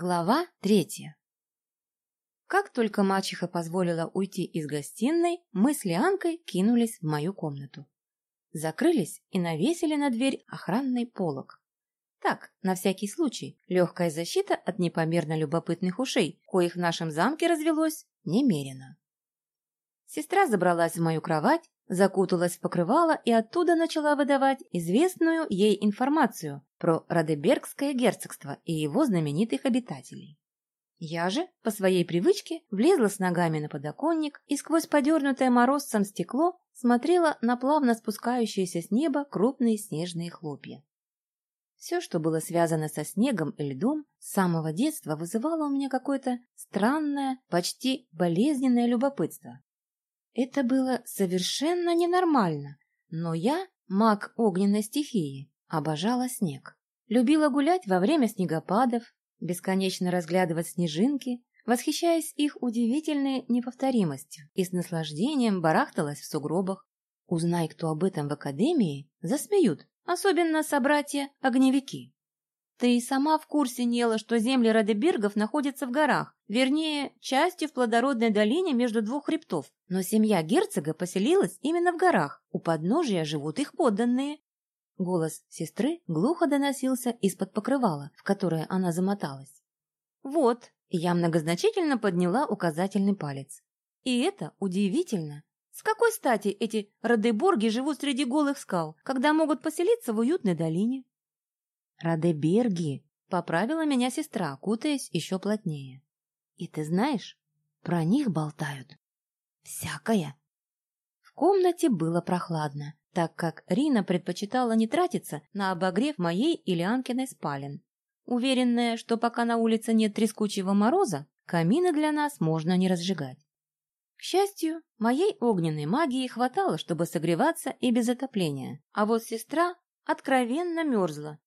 Глава третья. Как только мачеха позволила уйти из гостиной, мы с Лианкой кинулись в мою комнату. Закрылись и навесили на дверь охранный полог. Так, на всякий случай, легкая защита от непомерно любопытных ушей, коих в нашем замке развелось немерено. Сестра забралась в мою кровать, закуталась в покрывало и оттуда начала выдавать известную ей информацию про Радебергское герцогство и его знаменитых обитателей. Я же, по своей привычке, влезла с ногами на подоконник и сквозь подернутое морозцем стекло смотрела на плавно спускающиеся с неба крупные снежные хлопья. Все, что было связано со снегом и льдом, с самого детства вызывало у меня какое-то странное, почти болезненное любопытство. Это было совершенно ненормально, но я, маг огненной стихии, обожала снег. Любила гулять во время снегопадов, бесконечно разглядывать снежинки, восхищаясь их удивительной неповторимостью и с наслаждением барахталась в сугробах. Узнай, кто об этом в академии, засмеют, особенно собратья-огневики. Ты и сама в курсе, Нела, что земли Радебергов находятся в горах, вернее, частью в плодородной долине между двух хребтов. Но семья герцога поселилась именно в горах, у подножия живут их подданные. Голос сестры глухо доносился из-под покрывала, в которое она замоталась. Вот, я многозначительно подняла указательный палец. И это удивительно. С какой стати эти Радеборги живут среди голых скал, когда могут поселиться в уютной долине? Радеберги, поправила меня сестра, кутаясь еще плотнее. И ты знаешь, про них болтают. Всякое. В комнате было прохладно, так как Рина предпочитала не тратиться на обогрев моей или Анкиной спален. Уверенная, что пока на улице нет трескучего мороза, камины для нас можно не разжигать. К счастью, моей огненной магии хватало, чтобы согреваться и без отопления, а вот сестра откровенно мерзла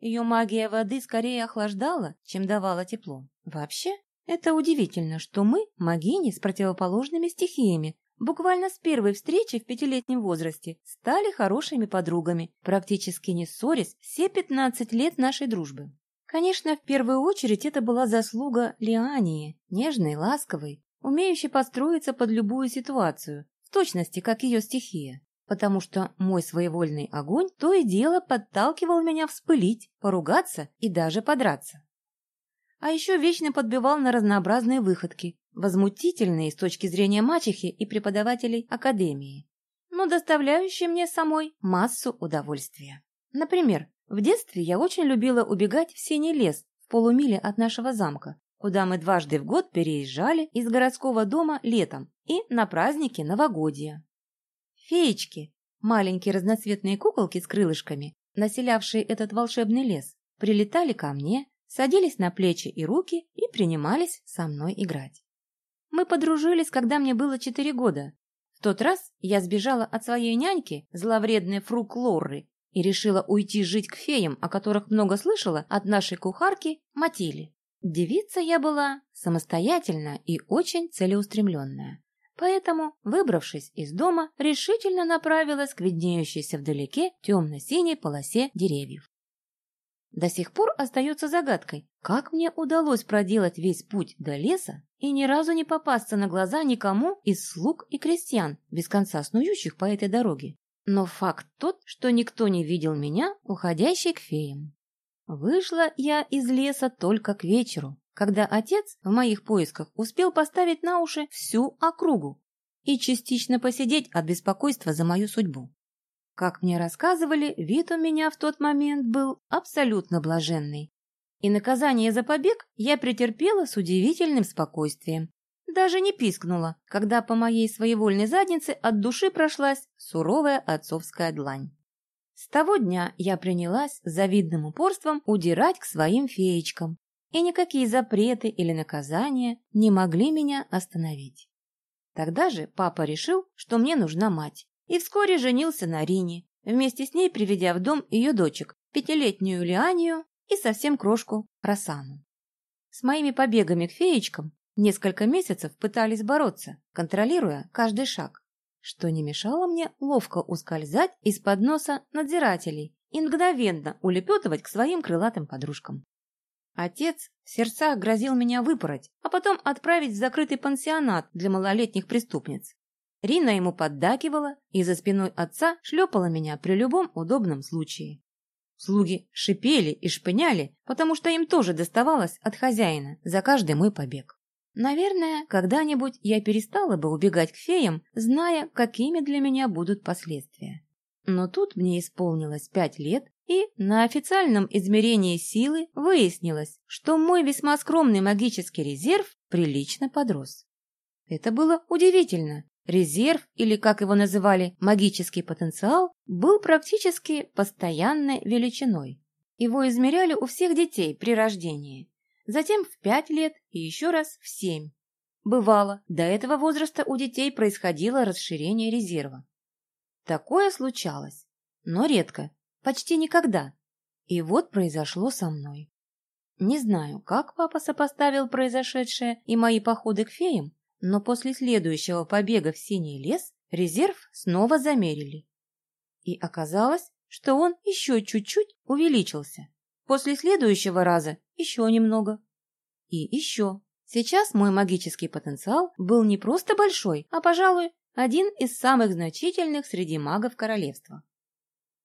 ее магия воды скорее охлаждала, чем давала тепло. Вообще, это удивительно, что мы, магини с противоположными стихиями, буквально с первой встречи в пятилетнем возрасте стали хорошими подругами, практически не ссорясь все 15 лет нашей дружбы. Конечно, в первую очередь это была заслуга Лиании, нежной, ласковой, умеющей построиться под любую ситуацию, в точности, как ее стихия потому что мой своевольный огонь то и дело подталкивал меня вспылить, поругаться и даже подраться. А еще вечно подбивал на разнообразные выходки, возмутительные с точки зрения мачехи и преподавателей академии, но доставляющие мне самой массу удовольствия. Например, в детстве я очень любила убегать в синий лес в полумиле от нашего замка, куда мы дважды в год переезжали из городского дома летом и на праздники новогодия. Феечки, маленькие разноцветные куколки с крылышками, населявшие этот волшебный лес, прилетали ко мне, садились на плечи и руки и принимались со мной играть. Мы подружились, когда мне было четыре года. В тот раз я сбежала от своей няньки, зловредной фрук Лорры, и решила уйти жить к феям, о которых много слышала от нашей кухарки Матили. Девица я была самостоятельная и очень целеустремленная. Поэтому, выбравшись из дома, решительно направилась к виднеющейся вдалеке темно-синей полосе деревьев. До сих пор остается загадкой, как мне удалось проделать весь путь до леса и ни разу не попасться на глаза никому из слуг и крестьян, без конца снующих по этой дороге. Но факт тот, что никто не видел меня, уходящей к феям. Вышла я из леса только к вечеру, когда отец в моих поисках успел поставить на уши всю округу и частично посидеть от беспокойства за мою судьбу. Как мне рассказывали, вид у меня в тот момент был абсолютно блаженный. И наказание за побег я претерпела с удивительным спокойствием. Даже не пискнула, когда по моей своевольной заднице от души прошлась суровая отцовская длань. С того дня я принялась с завидным упорством удирать к своим феечкам, и никакие запреты или наказания не могли меня остановить. Тогда же папа решил, что мне нужна мать, и вскоре женился на Рине, вместе с ней приведя в дом ее дочек, пятилетнюю Лианию и совсем крошку Росану. С моими побегами к феечкам несколько месяцев пытались бороться, контролируя каждый шаг, что не мешало мне ловко ускользать из-под носа надзирателей и мгновенно улепетывать к своим крылатым подружкам. Отец в сердцах грозил меня выпороть, а потом отправить в закрытый пансионат для малолетних преступниц. Рина ему поддакивала и за спиной отца шлепала меня при любом удобном случае. Слуги шипели и шпыняли, потому что им тоже доставалось от хозяина за каждый мой побег. Наверное, когда-нибудь я перестала бы убегать к феям, зная, какими для меня будут последствия. Но тут мне исполнилось пять лет, и на официальном измерении силы выяснилось, что мой весьма скромный магический резерв прилично подрос. Это было удивительно. Резерв, или как его называли, магический потенциал, был практически постоянной величиной. Его измеряли у всех детей при рождении, затем в пять лет и еще раз в семь. Бывало, до этого возраста у детей происходило расширение резерва. Такое случалось, но редко, почти никогда. И вот произошло со мной. Не знаю, как папа сопоставил произошедшее и мои походы к феям, но после следующего побега в Синий лес резерв снова замерили. И оказалось, что он еще чуть-чуть увеличился. После следующего раза еще немного. И еще. Сейчас мой магический потенциал был не просто большой, а, пожалуй, один из самых значительных среди магов королевства.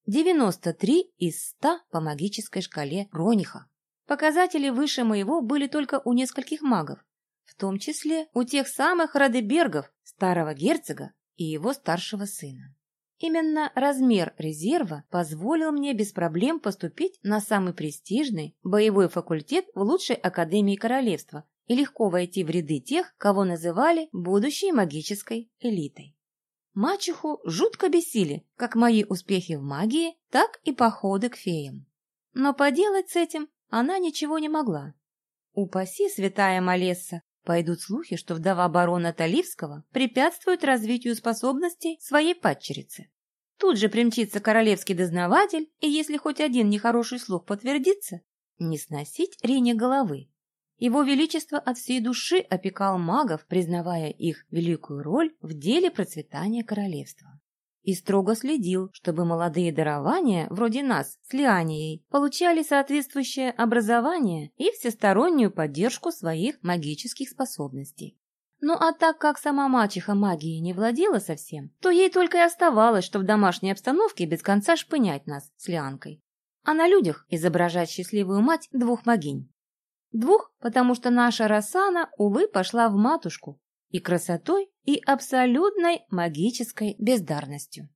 93 из 100 по магической шкале Рониха. Показатели выше моего были только у нескольких магов, в том числе у тех самых Радебергов, старого герцога и его старшего сына. Именно размер резерва позволил мне без проблем поступить на самый престижный боевой факультет в лучшей академии королевства и легко войти в ряды тех, кого называли будущей магической элитой. Мачеху жутко бесили как мои успехи в магии, так и походы к феям. Но поделать с этим она ничего не могла. Упаси, святая Малесса, пойдут слухи, что вдова барона Таливского препятствует развитию способностей своей падчерицы. Тут же примчится королевский дознаватель, и если хоть один нехороший слух подтвердится, не сносить Рине головы. Его Величество от всей души опекал магов, признавая их великую роль в деле процветания королевства. И строго следил, чтобы молодые дарования, вроде нас, с Лианией, получали соответствующее образование и всестороннюю поддержку своих магических способностей. Ну а так как сама мачеха магией не владела совсем, то ей только и оставалось, что в домашней обстановке без конца шпынять нас с Лианкой. А на людях изображать счастливую мать двух могинь. Двух, потому что наша Рассана, увы, пошла в матушку и красотой, и абсолютной магической бездарностью.